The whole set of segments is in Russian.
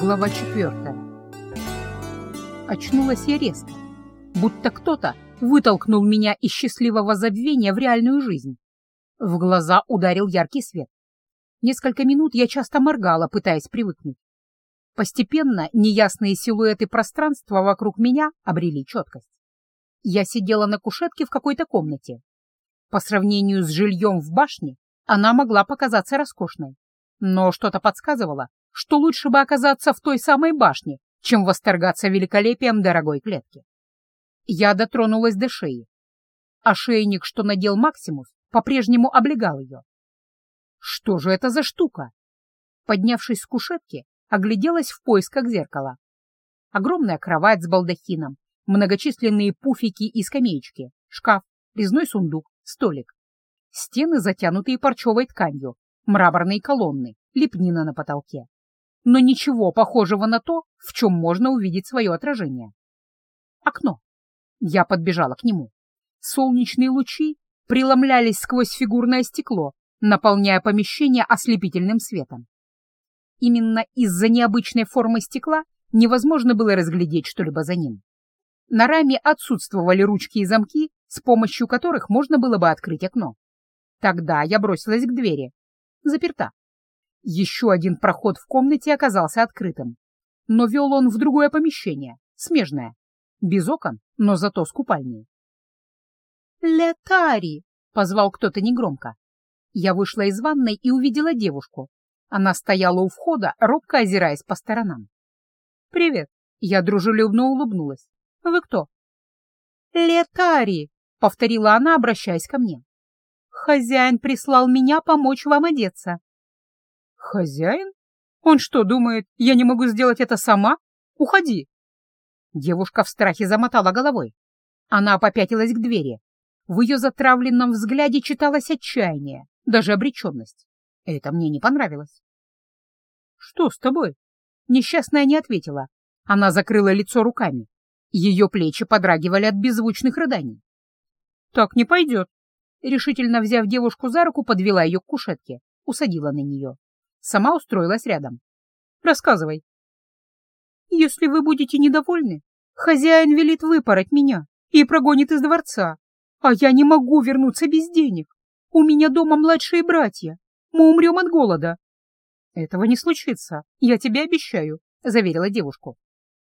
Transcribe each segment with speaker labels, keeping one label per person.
Speaker 1: Глава четвертая. Очнулась я резко, будто кто-то вытолкнул меня из счастливого забвения в реальную жизнь. В глаза ударил яркий свет. Несколько минут я часто моргала, пытаясь привыкнуть. Постепенно неясные силуэты пространства вокруг меня обрели четкость. Я сидела на кушетке в какой-то комнате. По сравнению с жильем в башне она могла показаться роскошной, но что-то подсказывало, что лучше бы оказаться в той самой башне, чем восторгаться великолепием дорогой клетки. Я дотронулась до шеи. Ошейник, что надел Максимус, по-прежнему облегал ее. Что же это за штука? Поднявшись с кушетки, огляделась в поисках зеркала. Огромная кровать с балдахином, многочисленные пуфики и скамеечки, шкаф, резной сундук, столик. Стены, затянутые парчевой тканью, мраморные колонны, лепнина на потолке но ничего похожего на то, в чем можно увидеть свое отражение. Окно. Я подбежала к нему. Солнечные лучи преломлялись сквозь фигурное стекло, наполняя помещение ослепительным светом. Именно из-за необычной формы стекла невозможно было разглядеть что-либо за ним. На раме отсутствовали ручки и замки, с помощью которых можно было бы открыть окно. Тогда я бросилась к двери. Заперта. Еще один проход в комнате оказался открытым, но вел он в другое помещение, смежное, без окон, но зато с купальней. «Летари!» — позвал кто-то негромко. Я вышла из ванной и увидела девушку. Она стояла у входа, робко озираясь по сторонам. «Привет!» — я дружелюбно улыбнулась. «Вы кто?» «Летари!» — повторила она, обращаясь ко мне. «Хозяин прислал меня помочь вам одеться. «Хозяин? Он что, думает, я не могу сделать это сама? Уходи!» Девушка в страхе замотала головой. Она попятилась к двери. В ее затравленном взгляде читалось отчаяние, даже обреченность. Это мне не понравилось. «Что с тобой?» Несчастная не ответила. Она закрыла лицо руками. Ее плечи подрагивали от беззвучных рыданий. «Так не пойдет!» Решительно взяв девушку за руку, подвела ее к кушетке, усадила на нее. Сама устроилась рядом. Рассказывай. Если вы будете недовольны, хозяин велит выпороть меня и прогонит из дворца, а я не могу вернуться без денег. У меня дома младшие братья. Мы умрем от голода. Этого не случится, я тебе обещаю, заверила девушку.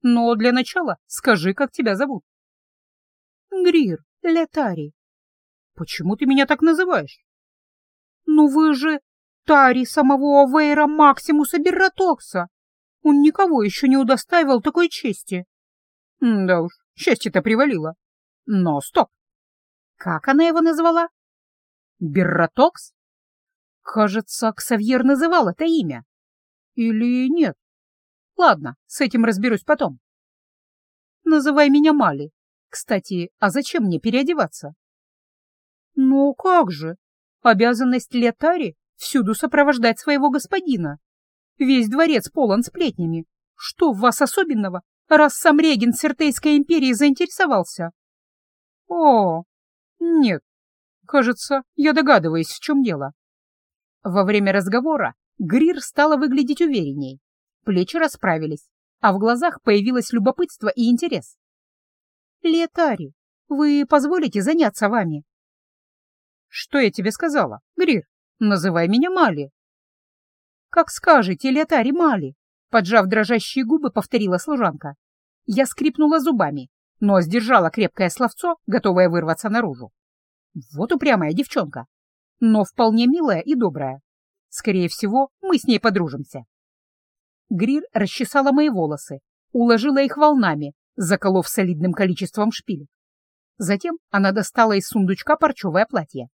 Speaker 1: Но для начала скажи, как тебя зовут. Грир, Летари. Почему ты меня так называешь? Ну вы же Тари самого Вейра Максимуса Берратокса. Он никого еще не удостаивал такой чести. да уж, счастье-то привалило. Но стоп. Как она его назвала? Берратокс? Кажется, Ксавьер называл это имя. Или нет? Ладно, с этим разберусь потом. Называй меня Мали. Кстати, а зачем мне переодеваться? Ну как же? Обязанность Летари всюду сопровождать своего господина. Весь дворец полон сплетнями. Что в вас особенного, раз сам регент Сертейской империи заинтересовался? О, нет, кажется, я догадываюсь, в чем дело. Во время разговора Грир стала выглядеть уверенней. Плечи расправились, а в глазах появилось любопытство и интерес. «Летари, вы позволите заняться вами?» «Что я тебе сказала, Грир?» Называй меня Мали. Как скажете, Летари Мали, поджав дрожащие губы, повторила служанка. Я скрипнула зубами, но сдержала крепкое словцо, готовое вырваться наружу. Вот упрямая девчонка, но вполне милая и добрая. Скорее всего, мы с ней подружимся. Грир расчесала мои волосы, уложила их волнами, заколов солидным количеством шпилек. Затем она достала из сундучка парчевое платье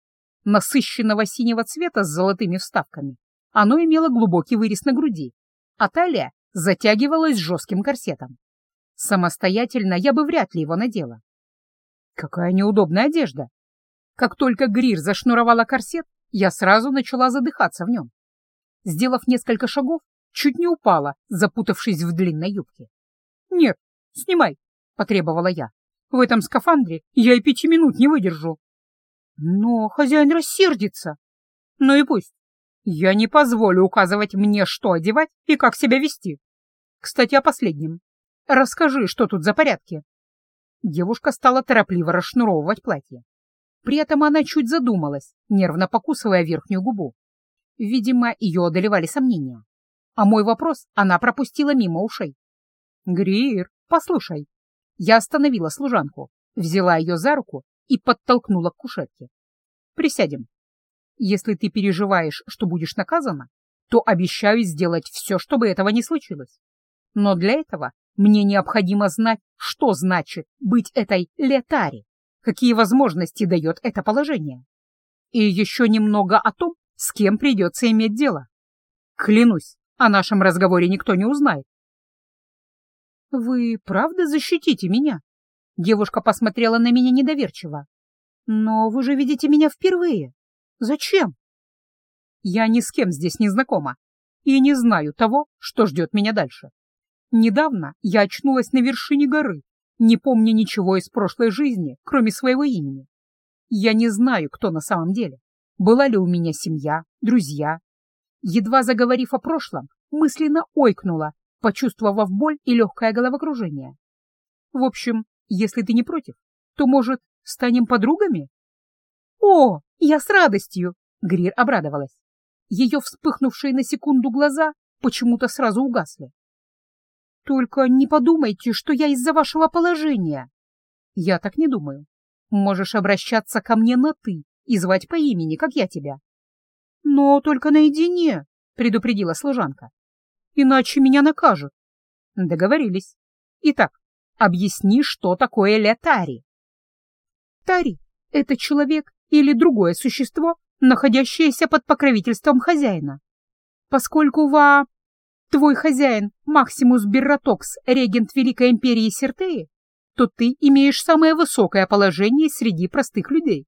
Speaker 1: насыщенного синего цвета с золотыми вставками. Оно имело глубокий вырез на груди, а талия затягивалась жестким корсетом. Самостоятельно я бы вряд ли его надела. Какая неудобная одежда! Как только Грир зашнуровала корсет, я сразу начала задыхаться в нем. Сделав несколько шагов, чуть не упала, запутавшись в длинной юбке. «Нет, снимай», — потребовала я. «В этом скафандре я и пяти минут не выдержу». Но хозяин рассердится. Ну и пусть. Я не позволю указывать мне, что одевать и как себя вести. Кстати, о последнем. Расскажи, что тут за порядки. Девушка стала торопливо расшнуровывать платье. При этом она чуть задумалась, нервно покусывая верхнюю губу. Видимо, ее одолевали сомнения. А мой вопрос она пропустила мимо ушей. «Грир, послушай». Я остановила служанку, взяла ее за руку и подтолкнула к кушетке. «Присядем. Если ты переживаешь, что будешь наказана, то обещаю сделать все, чтобы этого не случилось. Но для этого мне необходимо знать, что значит быть этой летари, какие возможности дает это положение. И еще немного о том, с кем придется иметь дело. Клянусь, о нашем разговоре никто не узнает. «Вы правда защитите меня?» Девушка посмотрела на меня недоверчиво. «Но вы же видите меня впервые. Зачем?» «Я ни с кем здесь не знакома и не знаю того, что ждет меня дальше. Недавно я очнулась на вершине горы, не помня ничего из прошлой жизни, кроме своего имени. Я не знаю, кто на самом деле. Была ли у меня семья, друзья. Едва заговорив о прошлом, мысленно ойкнула, почувствовав боль и легкое головокружение. В общем, если ты не против, то, может, станем подругами? О, я с радостью! Грир обрадовалась. Ее вспыхнувшие на секунду глаза почему-то сразу угасли. Только не подумайте, что я из-за вашего положения. Я так не думаю. Можешь обращаться ко мне на «ты» и звать по имени, как я тебя. Но только наедине, — предупредила служанка. Иначе меня накажут. Договорились. Итак, объясни, что такое летари. Тари — это человек или другое существо, находящееся под покровительством хозяина. Поскольку ва твой хозяин Максимус Берратокс, регент Великой Империи Сертеи, то ты имеешь самое высокое положение среди простых людей.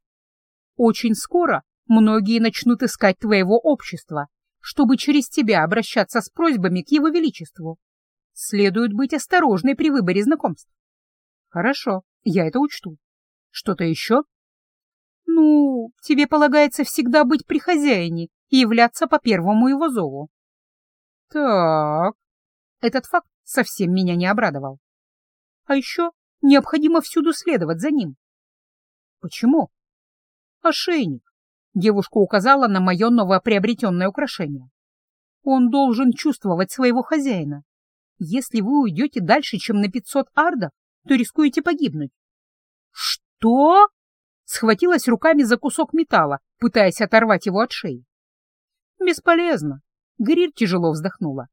Speaker 1: Очень скоро многие начнут искать твоего общества, чтобы через тебя обращаться с просьбами к его величеству. Следует быть осторожной при выборе знакомств. Хорошо, я это учту. Что-то еще? Ну, тебе полагается всегда быть при хозяине и являться по первому его зову. Так, этот факт совсем меня не обрадовал. А еще необходимо всюду следовать за ним. Почему? Ошейник. Девушка указала на мое новоприобретенное украшение. Он должен чувствовать своего хозяина. Если вы уйдете дальше, чем на 500 ардов, то рискуете погибнуть. Что? Схватилась руками за кусок металла, пытаясь оторвать его от шеи. Бесполезно. Грир тяжело вздохнула.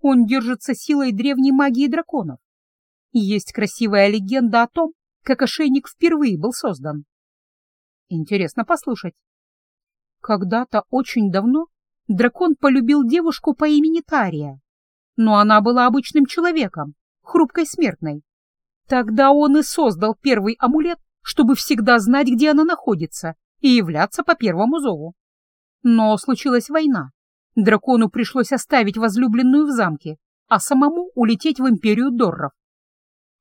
Speaker 1: Он держится силой древней магии драконов. И есть красивая легенда о том, как ошейник впервые был создан. Интересно послушать. Когда-то очень давно дракон полюбил девушку по имени Тария, но она была обычным человеком, хрупкой смертной. Тогда он и создал первый амулет, чтобы всегда знать, где она находится, и являться по первому зову. Но случилась война, Дракону пришлось оставить возлюбленную в замке, а самому улететь в империю Дорров.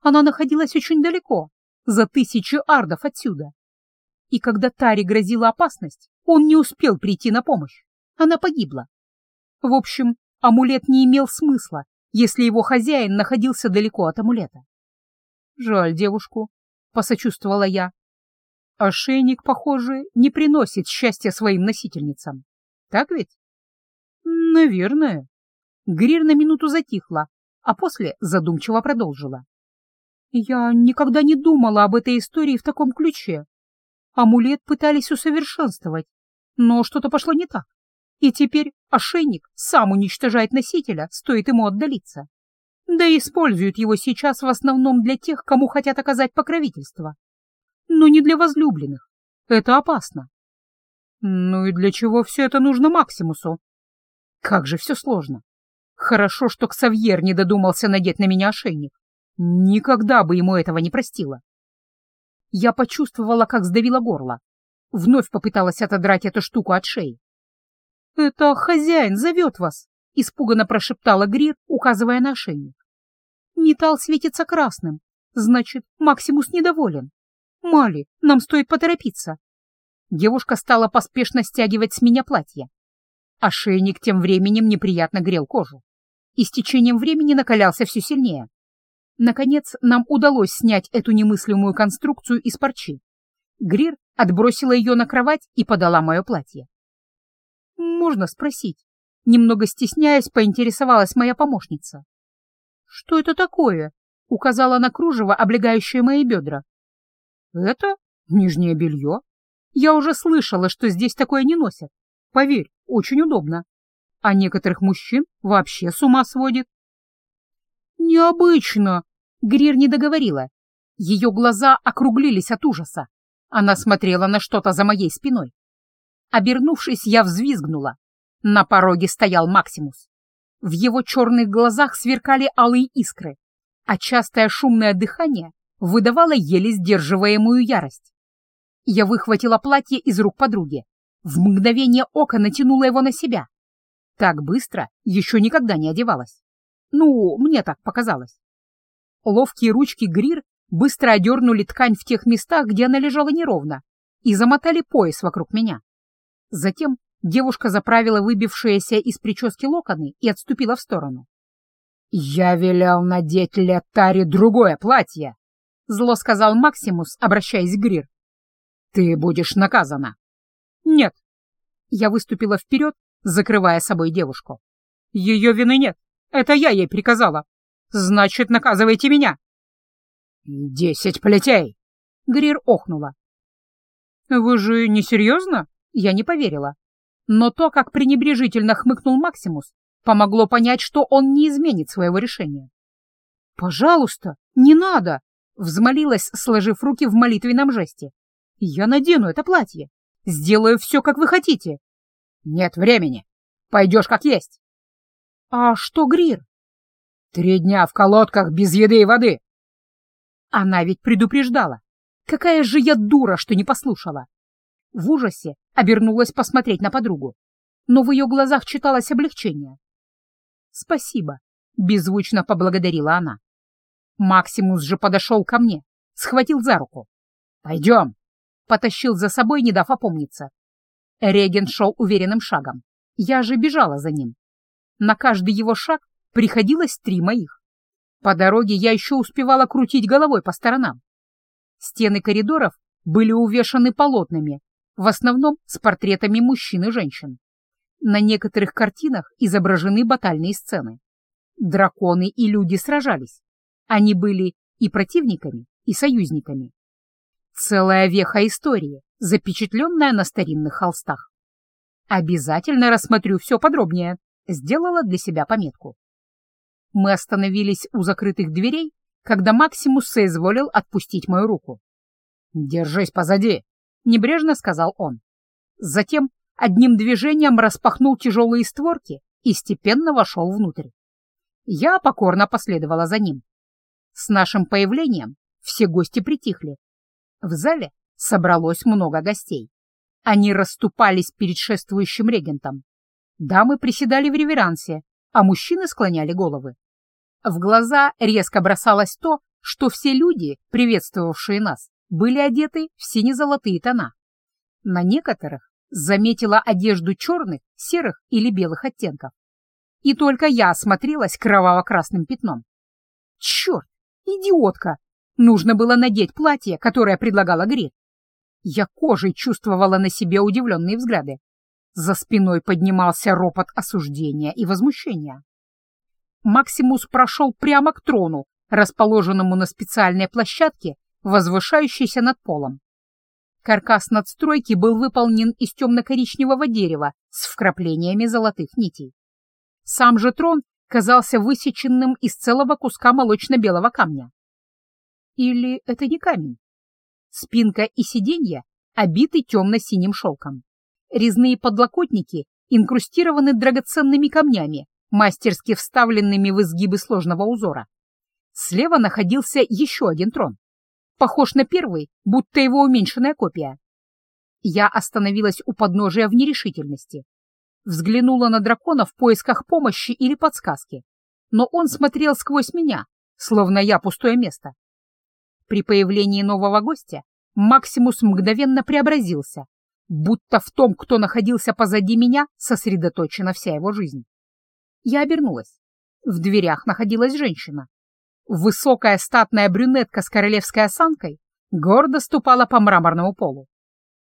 Speaker 1: Она находилась очень далеко, за тысячи ардов отсюда. И когда Таре грозила опасность, он не успел прийти на помощь. Она погибла. В общем, амулет не имел смысла, если его хозяин находился далеко от амулета. «Жаль девушку», — посочувствовала я. «Ошейник, похоже, не приносит счастья своим носительницам. Так ведь?» «Наверное». Грир на минуту затихла, а после задумчиво продолжила. «Я никогда не думала об этой истории в таком ключе. Амулет пытались усовершенствовать, но что-то пошло не так. И теперь ошейник сам уничтожает носителя, стоит ему отдалиться. Да и используют его сейчас в основном для тех, кому хотят оказать покровительство. Но не для возлюбленных. Это опасно. Ну и для чего все это нужно Максимусу? Как же все сложно. Хорошо, что Ксавьер не додумался надеть на меня ошейник. Никогда бы ему этого не простила. Я почувствовала, как сдавило горло. Вновь попыталась отодрать эту штуку от шеи. «Это хозяин зовет вас», — испуганно прошептала Грир, указывая на ошейник. «Металл светится красным. Значит, Максимус недоволен. Мали, нам стоит поторопиться». Девушка стала поспешно стягивать с меня платье. Ошейник тем временем неприятно грел кожу. и с течением времени накалялся все сильнее. Наконец, нам удалось снять эту немыслимую конструкцию из парчи. Грир отбросила ее на кровать и подала мое платье. «Можно спросить?» Немного стесняясь, поинтересовалась моя помощница. «Что это такое?» — указала на кружево, облегающее мои бедра. «Это нижнее белье. Я уже слышала, что здесь такое не носят. Поверь, очень удобно. А некоторых мужчин вообще с ума сводит». «Необычно!» — Грир не договорила. Ее глаза округлились от ужаса. Она смотрела на что-то за моей спиной. Обернувшись, я взвизгнула. На пороге стоял Максимус. В его черных глазах сверкали алые искры, а частое шумное дыхание выдавало еле сдерживаемую ярость. Я выхватила платье из рук подруги. В мгновение ока натянула его на себя. Так быстро еще никогда не одевалась. Ну, мне так показалось. Ловкие ручки Грир быстро одернули ткань в тех местах, где она лежала неровно, и замотали пояс вокруг меня. Затем девушка заправила выбившиеся из прически локоны и отступила в сторону. «Я велел надеть Летаре другое платье», — зло сказал Максимус, обращаясь к Грир. «Ты будешь наказана». «Нет». Я выступила вперед, закрывая собой девушку. «Ее вины нет. Это я ей приказала. Значит, наказывайте меня». «Десять плетей!» — Грир охнула. «Вы же не серьезно?» Я не поверила. Но то, как пренебрежительно хмыкнул Максимус, помогло понять, что он не изменит своего решения. «Пожалуйста, не надо!» — взмолилась, сложив руки в молитвенном жесте. «Я надену это платье. Сделаю все, как вы хотите». «Нет времени. Пойдешь как есть». «А что Грир?» «Три дня в колодках без еды и воды». Она ведь предупреждала. Какая же я дура, что не послушала. В ужасе обернулась посмотреть на подругу, но в ее глазах читалось облегчение. «Спасибо», — беззвучно поблагодарила она. Максимус же подошел ко мне, схватил за руку. «Пойдем», — потащил за собой, не дав опомниться. Реген шел уверенным шагом. Я же бежала за ним. На каждый его шаг приходилось три моих. По дороге я еще успевала крутить головой по сторонам. Стены коридоров были увешаны полотнами, в основном с портретами мужчин и женщин. На некоторых картинах изображены батальные сцены. Драконы и люди сражались. Они были и противниками, и союзниками. Целая веха истории, запечатленная на старинных холстах. Обязательно рассмотрю все подробнее, сделала для себя пометку. Мы остановились у закрытых дверей, когда Максимус соизволил отпустить мою руку. «Держись позади», небрежно сказал он. Затем одним движением распахнул тяжелые створки и степенно вошел внутрь. Я покорно последовала за ним. С нашим появлением все гости притихли. В зале собралось много гостей. Они расступались перед шествующим регентом. Дамы приседали в реверансе, а мужчины склоняли головы. В глаза резко бросалось то, что все люди, приветствовавшие нас, были одеты в сине-золотые тона. На некоторых заметила одежду черных, серых или белых оттенков. И только я осмотрелась кроваво-красным пятном. Черт, идиотка! Нужно было надеть платье, которое предлагала Грит. Я кожей чувствовала на себе удивленные взгляды. За спиной поднимался ропот осуждения и возмущения. Максимус прошел прямо к трону, расположенному на специальной площадке возвышающийся над полом. Каркас надстройки был выполнен из темно-коричневого дерева с вкраплениями золотых нитей. Сам же трон казался высеченным из целого куска молочно-белого камня. Или это не камень? Спинка и сиденья обиты темно-синим шелком. Резные подлокотники инкрустированы драгоценными камнями, мастерски вставленными в изгибы сложного узора. Слева находился еще один трон похож на первый, будто его уменьшенная копия. Я остановилась у подножия в нерешительности. Взглянула на дракона в поисках помощи или подсказки, но он смотрел сквозь меня, словно я пустое место. При появлении нового гостя Максимус мгновенно преобразился, будто в том, кто находился позади меня, сосредоточена вся его жизнь. Я обернулась. В дверях находилась женщина. Высокая статная брюнетка с королевской осанкой гордо ступала по мраморному полу.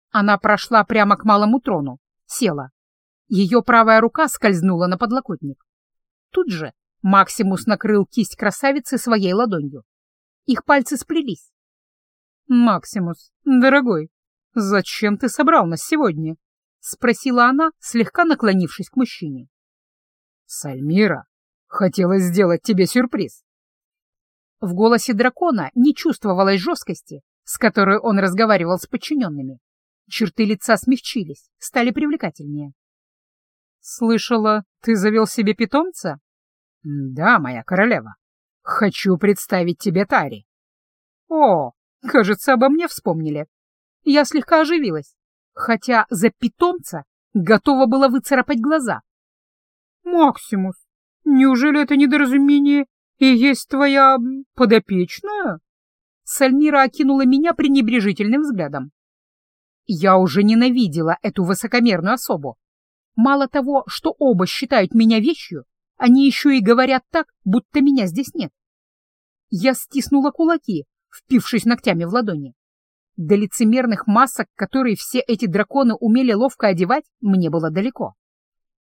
Speaker 1: Она прошла прямо к малому трону, села. Ее правая рука скользнула на подлокотник. Тут же Максимус накрыл кисть красавицы своей ладонью. Их пальцы сплелись. «Максимус, дорогой, зачем ты собрал нас сегодня?» — спросила она, слегка наклонившись к мужчине. «Сальмира, хотела сделать тебе сюрприз». В голосе дракона не чувствовалось жесткости, с которой он разговаривал с подчиненными. Черты лица смягчились, стали привлекательнее. «Слышала, ты завел себе питомца?» «Да, моя королева. Хочу представить тебе Тари». «О, кажется, обо мне вспомнили». Я слегка оживилась, хотя за питомца готова была выцарапать глаза. «Максимус, неужели это недоразумение и есть твоя подопечная?» Сальмира окинула меня пренебрежительным взглядом. Я уже ненавидела эту высокомерную особу. Мало того, что оба считают меня вещью, они еще и говорят так, будто меня здесь нет. Я стиснула кулаки, впившись ногтями в ладони. До лицемерных масок, которые все эти драконы умели ловко одевать, мне было далеко.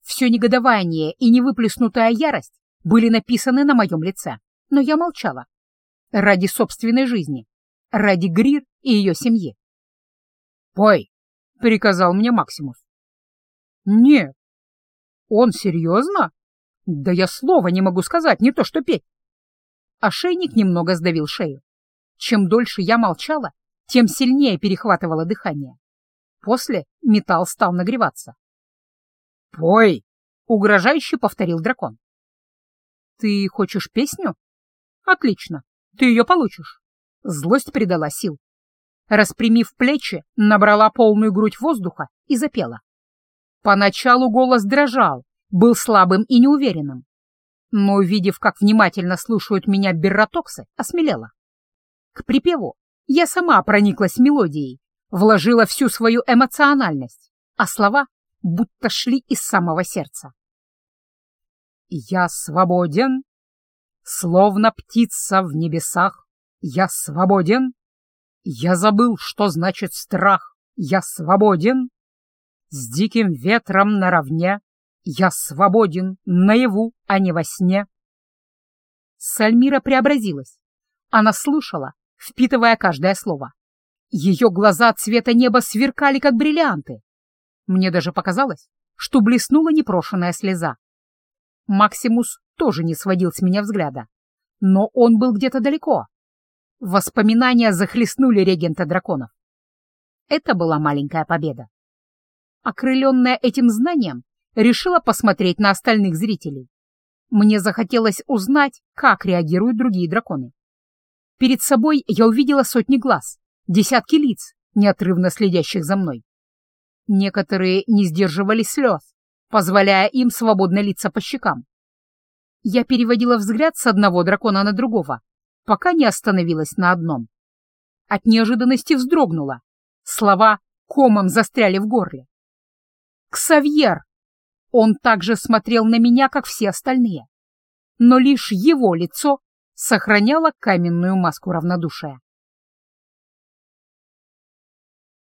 Speaker 1: Все негодование и невыплеснутая ярость были написаны на моем лице, но я молчала. Ради собственной жизни, ради Грир и ее семьи. «Пой!» — приказал мне Максимус. «Нет». «Он серьезно?» Да я слова не могу сказать, не то что петь. Ошейник немного сдавил шею. Чем дольше я молчала, тем сильнее перехватывало дыхание. После металл стал нагреваться. «Пой!» — угрожающе повторил дракон. «Ты хочешь песню? Отлично, ты ее получишь». Злость придала сил. Распрямив плечи, набрала полную грудь воздуха и запела. Поначалу голос дрожал, был слабым и неуверенным. Но, увидев, как внимательно слушают меня берротоксы, осмелела. К припеву я сама прониклась мелодией, вложила всю свою эмоциональность, а слова будто шли из самого сердца. «Я свободен, словно птица в небесах, я свободен, я забыл, что значит страх, я свободен, с диким ветром наравне, я свободен наяву, а не во сне. Сальмира преобразилась. Она слушала, впитывая каждое слово. Ее глаза цвета неба сверкали, как бриллианты. Мне даже показалось, что блеснула непрошенная слеза. Максимус тоже не сводил с меня взгляда, но он был где-то далеко. Воспоминания захлестнули регента драконов. Это была маленькая победа. Окрыленная этим знанием, решила посмотреть на остальных зрителей. Мне захотелось узнать, как реагируют другие драконы. Перед собой я увидела сотни глаз, десятки лиц, неотрывно следящих за мной. Некоторые не сдерживали слез, позволяя им свободно литься по щекам. Я переводила взгляд с одного дракона на другого, пока не остановилась на одном. От неожиданности вздрогнула. Слова комом застряли в горле. «Ксавьер!» Он также смотрел на меня, как все остальные. Но лишь его лицо сохраняло каменную маску равнодушия.